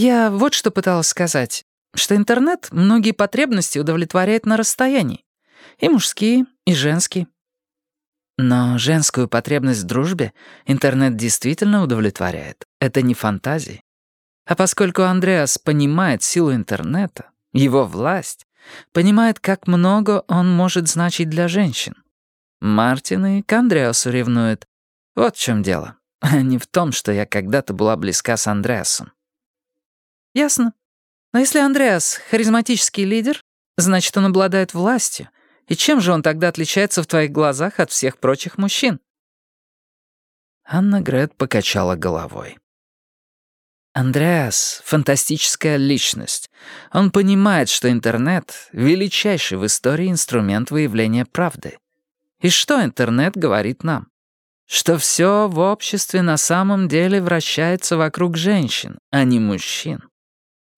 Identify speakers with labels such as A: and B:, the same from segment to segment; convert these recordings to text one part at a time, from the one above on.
A: Я вот что пыталась сказать, что интернет многие потребности удовлетворяет на расстоянии. И мужские, и женские. Но женскую потребность в дружбе интернет действительно удовлетворяет. Это не фантазии. А поскольку Андреас понимает силу интернета, его власть, понимает, как много он может значить для женщин. Мартин и к Андреасу ревнует. Вот в чем дело. Не в том, что я когда-то была близка с Андреасом. Ясно. Но если Андреас — харизматический лидер, значит, он обладает властью, и чем же он тогда отличается в твоих глазах от всех прочих мужчин?» Анна Грет покачала головой. Андреас — фантастическая личность. Он понимает, что интернет — величайший в истории инструмент выявления правды. И что интернет говорит нам? Что все в обществе на самом деле вращается вокруг женщин, а не мужчин.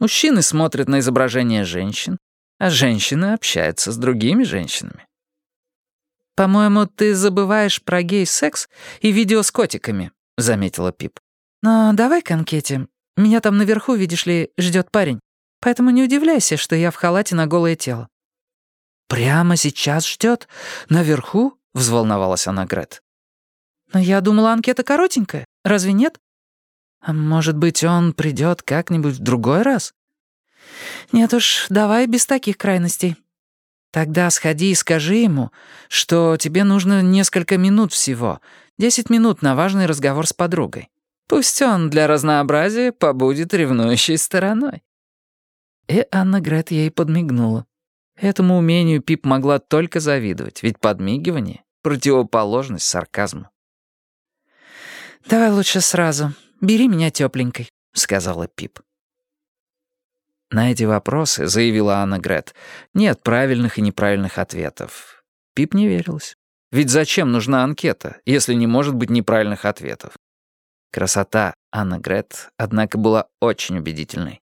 A: Мужчины смотрят на изображения женщин, а женщины общаются с другими женщинами. «По-моему, ты забываешь про гей-секс и видео с котиками», — заметила Пип. «Но давай к анкете. Меня там наверху, видишь ли, ждет парень. Поэтому не удивляйся, что я в халате на голое тело». «Прямо сейчас ждет? Наверху?» — взволновалась она Грет. «Но я думала, анкета коротенькая. Разве нет?» «А может быть, он придет как-нибудь в другой раз?» «Нет уж, давай без таких крайностей. Тогда сходи и скажи ему, что тебе нужно несколько минут всего, десять минут на важный разговор с подругой. Пусть он для разнообразия побудет ревнующей стороной». И Анна Грет ей подмигнула. Этому умению Пип могла только завидовать, ведь подмигивание — противоположность сарказму. «Давай лучше сразу. Бери меня тепленькой», — сказала Пип. На эти вопросы, заявила Анна Грет, нет правильных и неправильных ответов. Пип не верилась. Ведь зачем нужна анкета, если не может быть неправильных ответов? Красота Анна Грет, однако, была очень убедительной.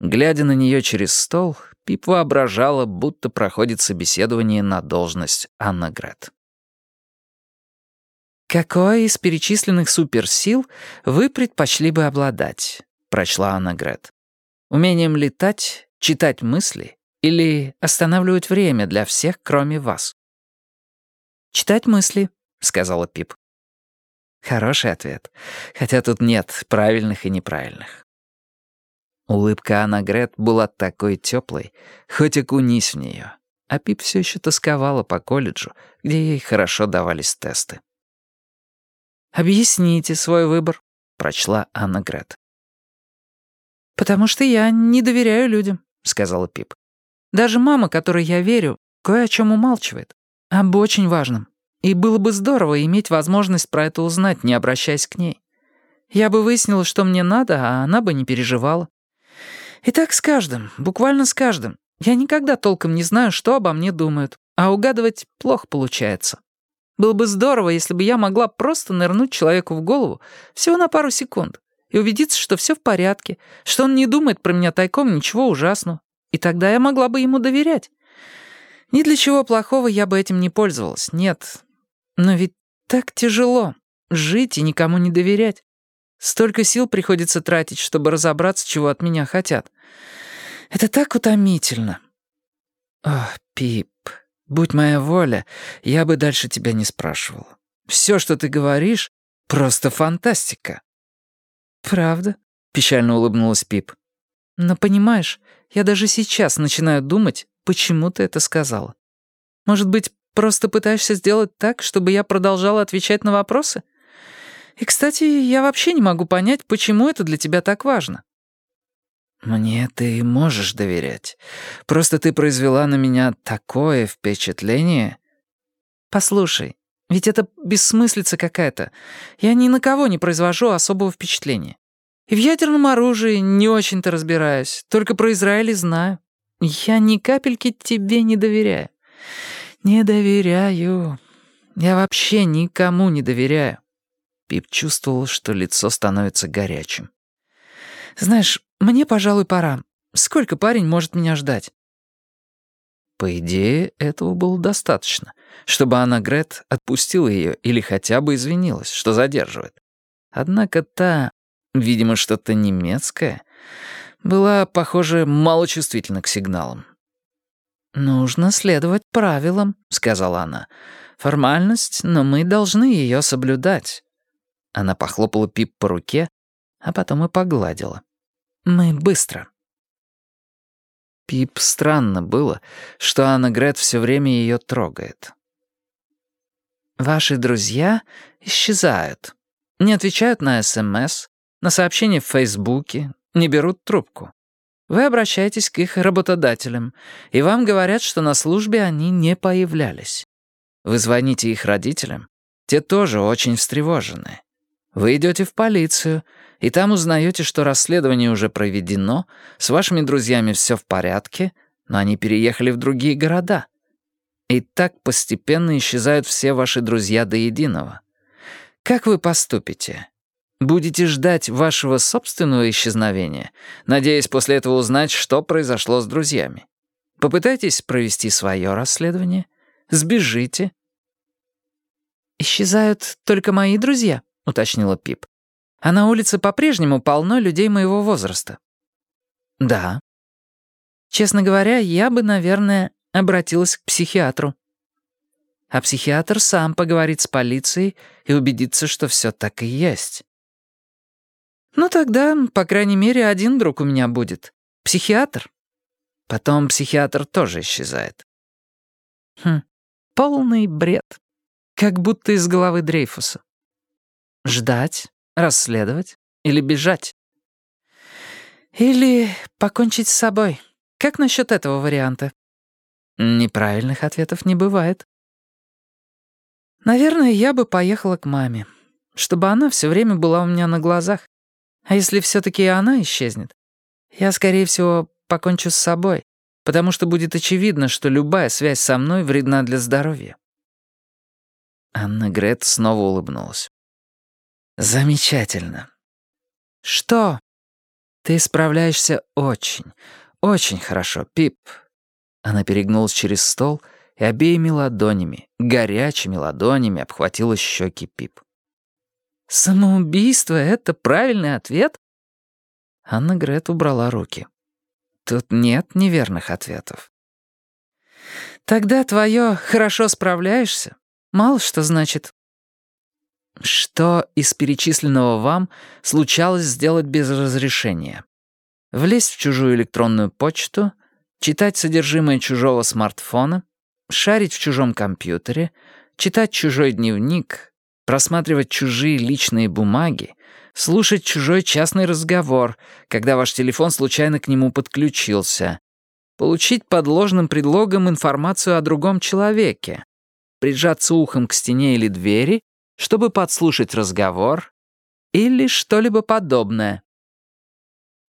A: Глядя на нее через стол, Пип воображала, будто проходит собеседование на должность Анна Грет. «Какой из перечисленных суперсил вы предпочли бы обладать?» — прочла Анна Грет. Умением летать, читать мысли или останавливать время для всех, кроме вас? «Читать мысли», — сказала Пип. Хороший ответ, хотя тут нет правильных и неправильных. Улыбка Анна Грет была такой теплой, хоть окунись в нее. А Пип все еще тосковала по колледжу, где ей хорошо давались тесты. «Объясните свой выбор», — прочла Анна Грет. «Потому что я не доверяю людям», — сказала Пип. «Даже мама, которой я верю, кое о чем умалчивает. Об очень важном. И было бы здорово иметь возможность про это узнать, не обращаясь к ней. Я бы выяснила, что мне надо, а она бы не переживала. И так с каждым, буквально с каждым. Я никогда толком не знаю, что обо мне думают, а угадывать плохо получается. Было бы здорово, если бы я могла просто нырнуть человеку в голову всего на пару секунд и убедиться, что все в порядке, что он не думает про меня тайком ничего ужасного. И тогда я могла бы ему доверять. Ни для чего плохого я бы этим не пользовалась, нет. Но ведь так тяжело жить и никому не доверять. Столько сил приходится тратить, чтобы разобраться, чего от меня хотят. Это так утомительно. Ох, Пип, будь моя воля, я бы дальше тебя не спрашивала. Все, что ты говоришь, просто фантастика. «Правда?» — печально улыбнулась Пип. «Но понимаешь, я даже сейчас начинаю думать, почему ты это сказала. Может быть, просто пытаешься сделать так, чтобы я продолжала отвечать на вопросы? И, кстати, я вообще не могу понять, почему это для тебя так важно». «Мне ты можешь доверять. Просто ты произвела на меня такое впечатление...» «Послушай, ведь это бессмыслица какая-то. Я ни на кого не произвожу особого впечатления. И в ядерном оружии не очень-то разбираюсь. Только про Израиль знаю. Я ни капельки тебе не доверяю. Не доверяю. Я вообще никому не доверяю. Пип чувствовал, что лицо становится горячим. «Знаешь, мне, пожалуй, пора. Сколько парень может меня ждать?» По идее, этого было достаточно, чтобы Анна Грет отпустила ее или хотя бы извинилась, что задерживает. Однако та, видимо, что-то немецкое, была, похоже, малочувствительна к сигналам. «Нужно следовать правилам», — сказала она. «Формальность, но мы должны ее соблюдать». Она похлопала Пип по руке, а потом и погладила. «Мы быстро». Пип странно было, что Анна Грет все время ее трогает. «Ваши друзья исчезают. Не отвечают на СМС, на сообщения в Фейсбуке, не берут трубку. Вы обращаетесь к их работодателям, и вам говорят, что на службе они не появлялись. Вы звоните их родителям, те тоже очень встревожены. Вы идете в полицию, и там узнаете, что расследование уже проведено, с вашими друзьями все в порядке, но они переехали в другие города. И так постепенно исчезают все ваши друзья до единого. Как вы поступите? Будете ждать вашего собственного исчезновения, надеясь после этого узнать, что произошло с друзьями. Попытайтесь провести свое расследование. Сбежите. «Исчезают только мои друзья», — уточнила Пип. «А на улице по-прежнему полно людей моего возраста». «Да». «Честно говоря, я бы, наверное, обратилась к психиатру». А психиатр сам поговорит с полицией и убедится, что все так и есть. Ну тогда, по крайней мере, один друг у меня будет. Психиатр. Потом психиатр тоже исчезает. Хм, полный бред. Как будто из головы Дрейфуса. Ждать, расследовать или бежать? Или покончить с собой. Как насчет этого варианта? Неправильных ответов не бывает. Наверное, я бы поехала к маме, чтобы она все время была у меня на глазах. А если все-таки она исчезнет, я, скорее всего, покончу с собой, потому что будет очевидно, что любая связь со мной вредна для здоровья. Анна Грет снова улыбнулась. «Замечательно». «Что?» «Ты справляешься очень, очень хорошо, Пип». Она перегнулась через стол и обеими ладонями, горячими ладонями обхватила щеки Пип. «Самоубийство — это правильный ответ?» Анна Грет убрала руки. «Тут нет неверных ответов». «Тогда твое «хорошо справляешься» мало что значит». Что из перечисленного вам случалось сделать без разрешения? Влезть в чужую электронную почту, читать содержимое чужого смартфона, шарить в чужом компьютере, читать чужой дневник, просматривать чужие личные бумаги, слушать чужой частный разговор, когда ваш телефон случайно к нему подключился, получить под ложным предлогом информацию о другом человеке, прижаться ухом к стене или двери, чтобы подслушать разговор или что-либо подобное.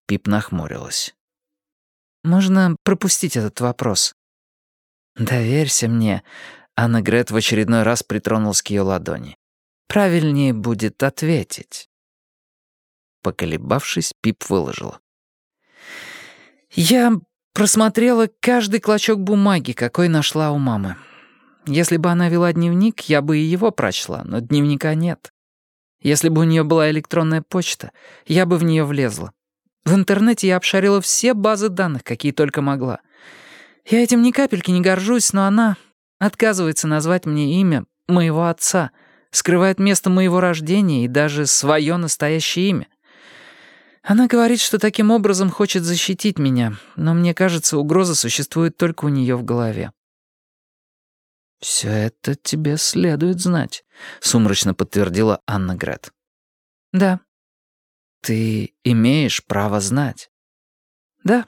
A: Пип нахмурилась. «Можно пропустить этот вопрос?» «Доверься мне», — Анна Грет в очередной раз притронулась к ее ладони. Правильнее будет ответить. Поколебавшись, Пип выложила. «Я просмотрела каждый клочок бумаги, какой нашла у мамы. Если бы она вела дневник, я бы и его прочла, но дневника нет. Если бы у нее была электронная почта, я бы в нее влезла. В интернете я обшарила все базы данных, какие только могла. Я этим ни капельки не горжусь, но она отказывается назвать мне имя моего отца — скрывает место моего рождения и даже свое настоящее имя. Она говорит, что таким образом хочет защитить меня, но мне кажется, угроза существует только у нее в голове. «Все это тебе следует знать», — сумрачно подтвердила Анна Грет. «Да». «Ты имеешь право знать». «Да».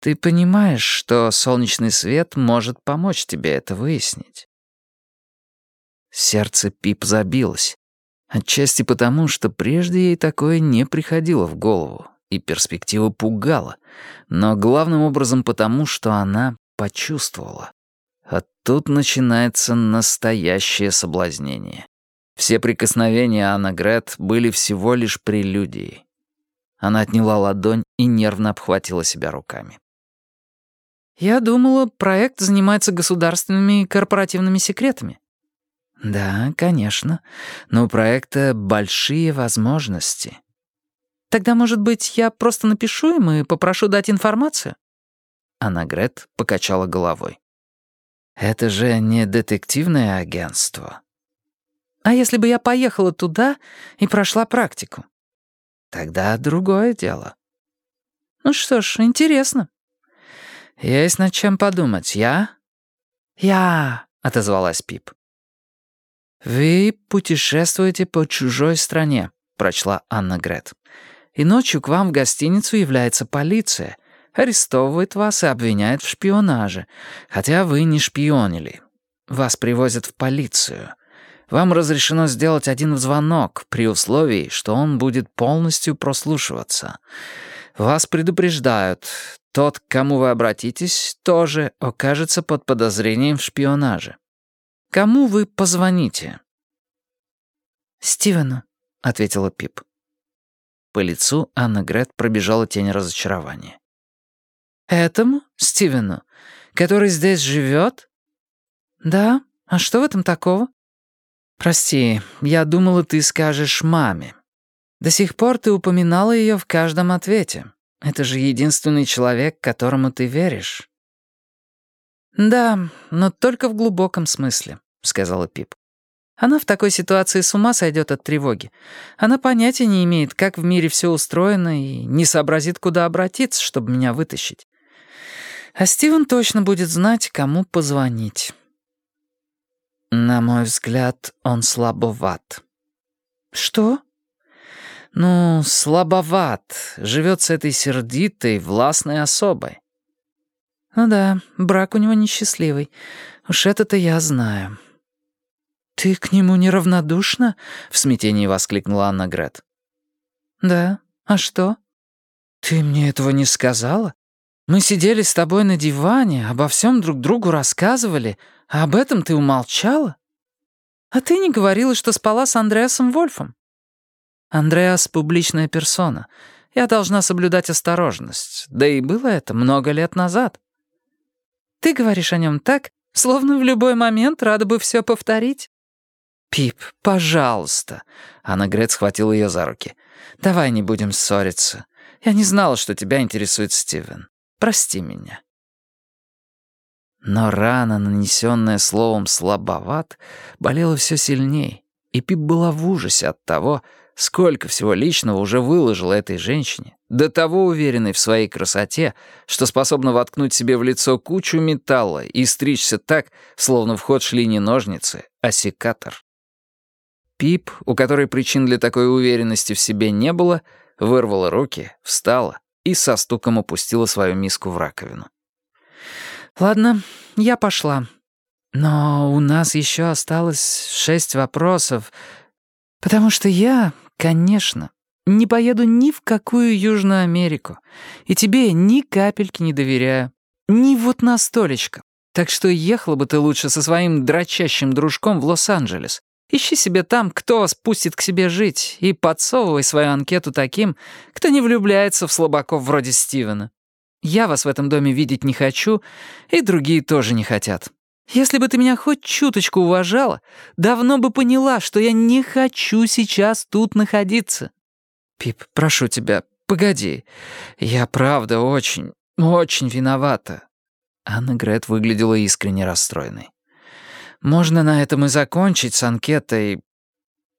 A: «Ты понимаешь, что солнечный свет может помочь тебе это выяснить». Сердце Пип забилось. Отчасти потому, что прежде ей такое не приходило в голову, и перспектива пугала, но главным образом потому, что она почувствовала. А тут начинается настоящее соблазнение. Все прикосновения Анна Грет были всего лишь прелюдией. Она отняла ладонь и нервно обхватила себя руками. «Я думала, проект занимается государственными и корпоративными секретами. Да, конечно, но у проекта большие возможности. Тогда, может быть, я просто напишу им и попрошу дать информацию?»
B: Аннагрет покачала головой. «Это же не детективное агентство».
A: «А если бы я поехала туда и прошла практику?»
B: «Тогда другое дело».
A: «Ну что ж, интересно».
B: «Есть над чем подумать, я?»
A: «Я», — отозвалась Пип.
B: «Вы путешествуете по чужой стране», — прочла Анна Грет. «И ночью к вам в гостиницу является полиция, арестовывает вас и обвиняет в шпионаже, хотя вы не шпионили. Вас привозят в полицию. Вам разрешено сделать один звонок при условии, что он будет полностью прослушиваться. Вас предупреждают, тот, к кому вы обратитесь, тоже окажется под подозрением в шпионаже. Кому вы позвоните?»
A: «Стивену», — ответила Пип.
B: По лицу Анна Грет пробежала тень разочарования.
A: «Этому Стивену, который здесь живет?» «Да, а что в этом такого?»
B: «Прости, я думала, ты скажешь маме. До сих пор ты упоминала ее в каждом ответе. Это же единственный человек, которому ты веришь».
A: «Да, но только в глубоком смысле», — сказала Пип. «Она в такой ситуации с ума сойдет от тревоги. Она понятия не имеет, как в мире все устроено, и не сообразит, куда обратиться, чтобы меня вытащить. А Стивен точно будет знать, кому позвонить».
B: «На мой взгляд, он слабоват».
A: «Что?»
B: «Ну, слабоват. Живет с этой сердитой, властной особой».
A: «Ну да, брак у него несчастливый. Уж это-то я знаю». «Ты к нему неравнодушна?» — в смятении воскликнула Анна Грет. «Да. А что?»
B: «Ты мне этого не сказала? Мы сидели с тобой на диване, обо всем друг другу рассказывали, а об этом ты умолчала?»
A: «А ты не говорила, что спала с Андреасом Вольфом?» Андреас — публичная персона. Я должна соблюдать осторожность. Да и было это много лет назад. Ты говоришь о нем так, словно в любой момент рада бы все повторить.
B: «Пип, пожалуйста!» Анна Грет схватила ее за руки. «Давай не будем ссориться. Я не знала, что тебя интересует Стивен. Прости меня». Но рана, нанесенная словом «слабоват», болела все сильней, и Пип была в ужасе от того, Сколько всего личного уже выложила этой женщине, до того уверенной в своей красоте, что способна воткнуть себе в лицо кучу металла и стричься так, словно в ход шли не ножницы, а секатор. Пип, у которой причин для такой уверенности в себе не было, вырвала руки, встала и со стуком опустила свою миску в раковину.
A: «Ладно, я пошла. Но у нас еще осталось шесть вопросов, потому что я Конечно. Не поеду ни в какую Южную Америку. И тебе ни капельки не доверяю. Ни вот на столечко. Так что ехала бы ты лучше со своим дрочащим дружком в Лос-Анджелес. Ищи себе там, кто вас пустит к себе жить, и подсовывай свою анкету таким, кто не влюбляется в слабаков вроде Стивена. Я вас в этом доме видеть не хочу, и другие тоже не хотят. Если бы ты меня хоть чуточку уважала, давно бы поняла, что я не хочу сейчас тут находиться.
B: Пип, прошу тебя, погоди. Я правда очень, очень виновата. Анна Грет выглядела искренне расстроенной. Можно на этом и закончить с анкетой.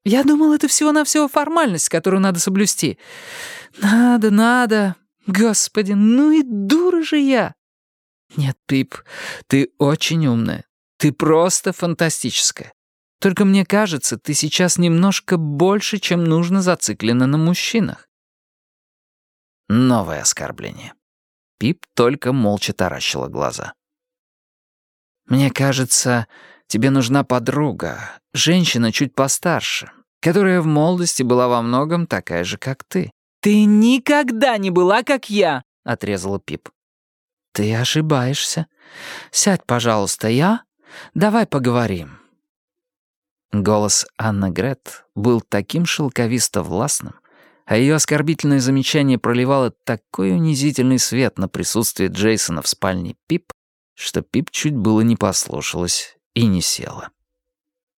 A: Я думал, это всего-навсего формальность, которую надо соблюсти. Надо, надо. Господи, ну и дура же я.
B: «Нет, Пип, ты очень умная. Ты просто фантастическая. Только мне кажется, ты сейчас немножко больше, чем нужно зациклена на мужчинах». Новое оскорбление. Пип только молча таращила глаза. «Мне кажется, тебе нужна подруга, женщина чуть постарше, которая в молодости была во многом такая же, как ты».
A: «Ты никогда не была, как я!» — отрезала Пип.
B: «Ты ошибаешься. Сядь, пожалуйста, я. Давай поговорим». Голос Анны Грет был таким шелковисто-властным, а ее оскорбительное замечание проливало такой унизительный свет на присутствие Джейсона в спальне Пип, что Пип чуть было не послушалась и не села.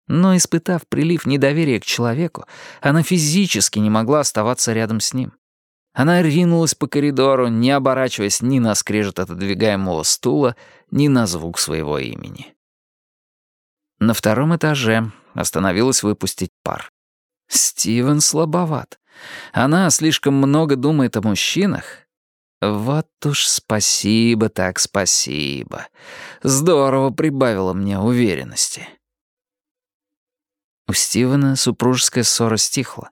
B: Но, испытав прилив недоверия к человеку, она физически не могла оставаться рядом с ним. Она ринулась по коридору, не оборачиваясь ни на скрежет отодвигаемого стула, ни на звук своего имени. На втором этаже остановилась выпустить пар. Стивен слабоват. Она слишком много думает о мужчинах. Вот уж спасибо так спасибо. Здорово прибавило мне уверенности. У Стивена супружеская ссора стихла.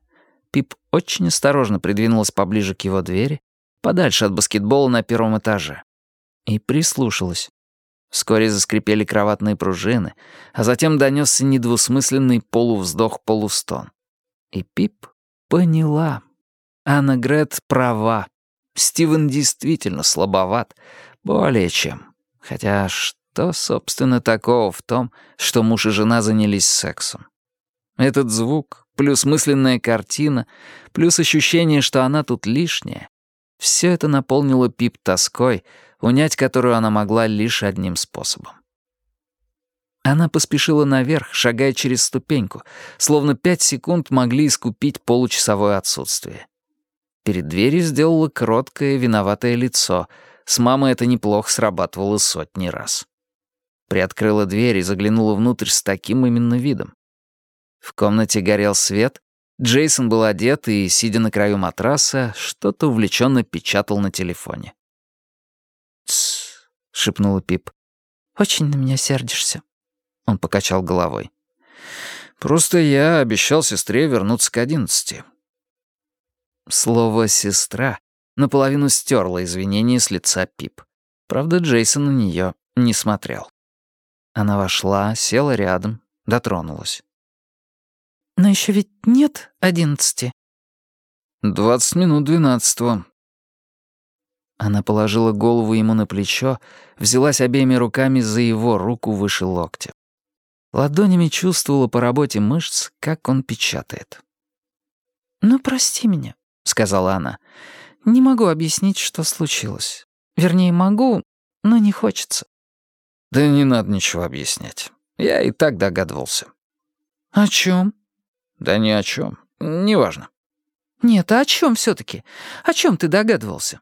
B: Пип очень осторожно придвинулась поближе к его двери, подальше от баскетбола на первом этаже, и прислушалась. Вскоре заскрипели кроватные пружины, а затем донесся недвусмысленный полувздох-полустон. И Пип поняла. Анна Грет права. Стивен действительно слабоват. Более чем. Хотя что, собственно, такого в том, что муж и жена занялись сексом? Этот звук, плюс мысленная картина, плюс ощущение, что она тут лишняя. Все это наполнило Пип тоской, унять которую она могла лишь одним способом. Она поспешила наверх, шагая через ступеньку, словно пять секунд могли искупить получасовое отсутствие. Перед дверью сделала кроткое, виноватое лицо. С мамой это неплохо срабатывало сотни раз. Приоткрыла дверь и заглянула внутрь с таким именно видом. В комнате горел свет, Джейсон был одет и, сидя на краю матраса, что-то увлеченно печатал на телефоне.
A: Шепнула Пип. «Очень на меня сердишься».
B: Он покачал головой. «Просто я обещал сестре вернуться к одиннадцати». Слово «сестра» наполовину стерло извинения с лица Пип. Правда, Джейсон на нее не смотрел. Она вошла, села рядом, дотронулась.
A: Но еще ведь нет одиннадцати.
B: Двадцать минут двенадцатого.
A: Она положила голову ему на плечо, взялась обеими руками за его руку выше локтя. Ладонями чувствовала по работе мышц, как он печатает. «Ну, прости меня», — сказала она. «Не могу объяснить, что случилось. Вернее, могу, но не хочется».
B: «Да не надо ничего объяснять. Я и так догадывался».
A: «О чем?
B: «Да ни о чем. Неважно».
A: «Нет, а о чем все-таки? О чем ты догадывался?»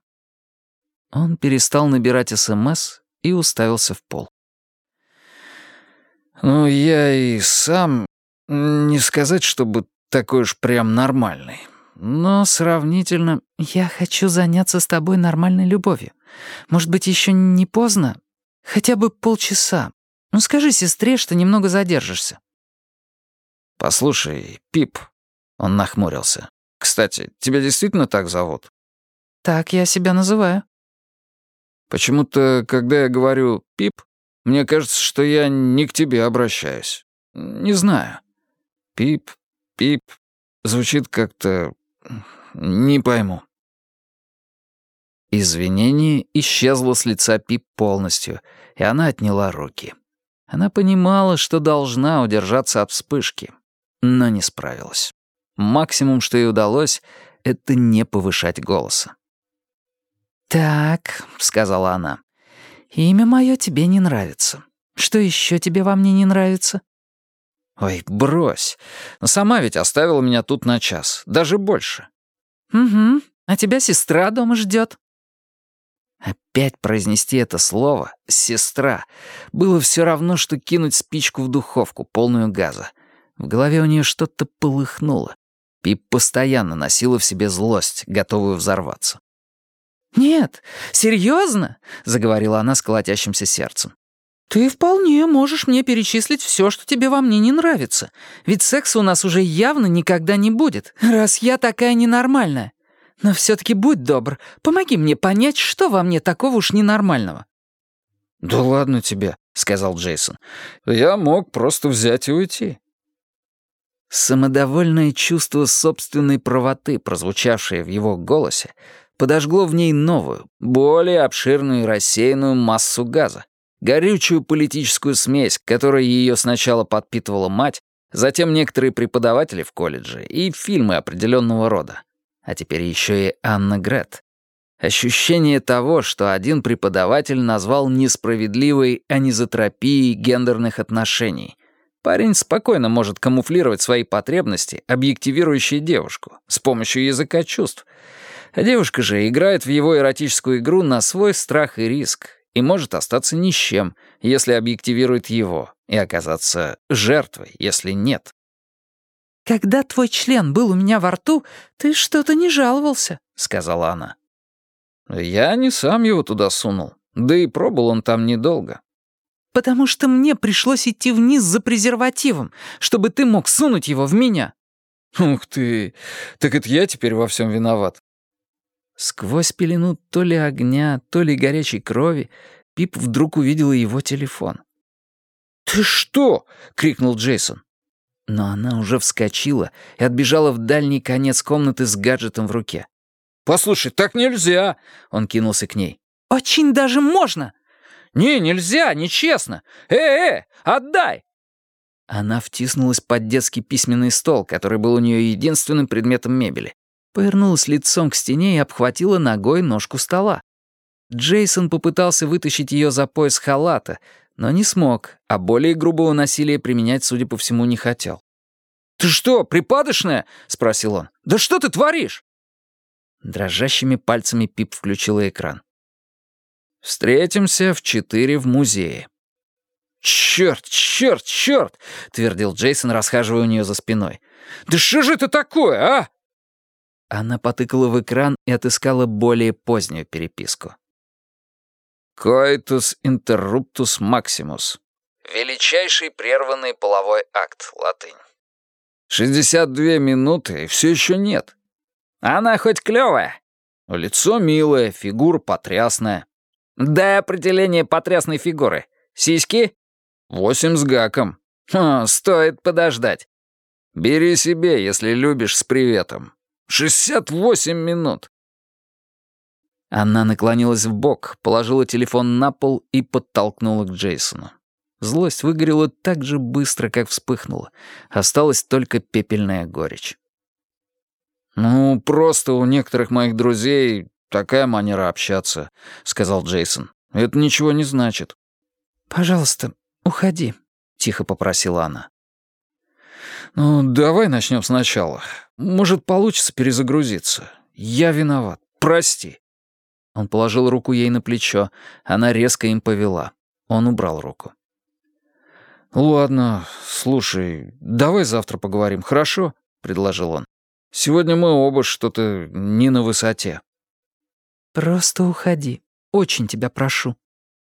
B: Он перестал набирать СМС и уставился в пол. «Ну, я и сам... Не сказать, чтобы такой уж прям нормальный. Но сравнительно...
A: Я хочу заняться с тобой нормальной любовью. Может быть, еще не поздно? Хотя бы полчаса. Ну, скажи сестре, что немного задержишься.
B: «Послушай, Пип...» Он нахмурился. «Кстати, тебя действительно так зовут?»
A: «Так я себя называю».
B: «Почему-то, когда я говорю «Пип», мне кажется, что я не к тебе обращаюсь. Не знаю. Пип, Пип звучит как-то... не пойму». Извинение исчезло с лица Пип полностью, и она отняла руки. Она понимала, что должна удержаться от вспышки но не справилась. Максимум, что ей удалось, — это не повышать голоса.
A: «Так», — сказала она, — «имя мое тебе не нравится. Что еще тебе во мне не нравится?»
B: «Ой, брось. Но сама ведь оставила меня тут на час, даже больше».
A: «Угу, а тебя сестра дома ждет.
B: Опять произнести это слово «сестра» было все равно, что кинуть спичку в духовку, полную газа. В голове у нее что-то полыхнуло. Пип постоянно носила в себе злость, готовую взорваться.
A: «Нет, серьезно?» — заговорила она с колотящимся сердцем. «Ты вполне можешь мне перечислить все, что тебе во мне не нравится. Ведь секса у нас уже явно никогда не будет, раз я такая ненормальная. Но все-таки будь добр, помоги мне понять, что во мне такого уж ненормального».
B: «Да ладно тебе», — сказал Джейсон. «Я мог просто взять и уйти. Самодовольное чувство собственной правоты, прозвучавшее в его голосе, подожгло в ней новую, более обширную и рассеянную массу газа, горючую политическую смесь, которой ее сначала подпитывала мать, затем некоторые преподаватели в колледже и фильмы определенного рода. А теперь еще и Анна Грет. Ощущение того, что один преподаватель назвал несправедливой анизотропией гендерных отношений, Парень спокойно может камуфлировать свои потребности, объективирующие девушку, с помощью языка чувств. А девушка же играет в его эротическую игру на свой страх и риск и может остаться ни с чем, если объективирует его, и оказаться жертвой, если нет.
A: «Когда твой член был у меня во рту, ты что-то не жаловался», — сказала она.
B: «Я не сам его туда сунул, да и пробыл он там недолго».
A: «Потому что мне пришлось идти вниз за презервативом, чтобы ты мог сунуть его в меня».
B: «Ух ты! Так это я теперь во всем виноват». Сквозь пелену то ли огня, то ли горячей крови Пип вдруг увидела его телефон. «Ты что?» — крикнул Джейсон. Но она уже вскочила и отбежала в дальний конец комнаты с гаджетом в руке. «Послушай, так нельзя!» — он кинулся к ней.
A: «Очень даже можно!»
B: «Не, нельзя, нечестно! Э-э, отдай!» Она втиснулась под детский письменный стол, который был у нее единственным предметом мебели. Повернулась лицом к стене и обхватила ногой ножку стола. Джейсон попытался вытащить ее за пояс халата, но не смог, а более грубого насилия применять, судя по всему, не хотел. «Ты что, припадочная?» — спросил он. «Да что ты творишь?» Дрожащими пальцами Пип включила экран. «Встретимся в четыре в музее». «Черт, черт, черт!» — твердил Джейсон, расхаживая у нее за спиной. «Да что же это такое, а?» Она потыкала в экран и отыскала более позднюю переписку. «Coitus interruptus maximus». Величайший прерванный половой акт, латынь. «Шестьдесят две минуты, и все еще нет. Она хоть клевая. Лицо милое, фигура потрясная. Дай определение потрясной фигуры. Сиськи? Восемь с гаком. Ха, стоит подождать. Бери себе, если любишь, с приветом. Шестьдесят восемь минут. Она наклонилась в бок, положила телефон на пол и подтолкнула к Джейсону. Злость выгорела так же быстро, как вспыхнула. Осталась только пепельная горечь. «Ну, просто у некоторых моих друзей такая манера общаться», — сказал Джейсон. «Это ничего не значит».
A: «Пожалуйста, уходи», — тихо попросила она.
B: «Ну, давай начнем сначала. Может, получится перезагрузиться. Я виноват. Прости». Он положил руку ей на плечо. Она резко им повела. Он убрал руку. «Ладно, слушай, давай завтра поговорим, хорошо?» — предложил он. Сегодня мы оба что-то не на высоте».
A: «Просто уходи. Очень тебя прошу».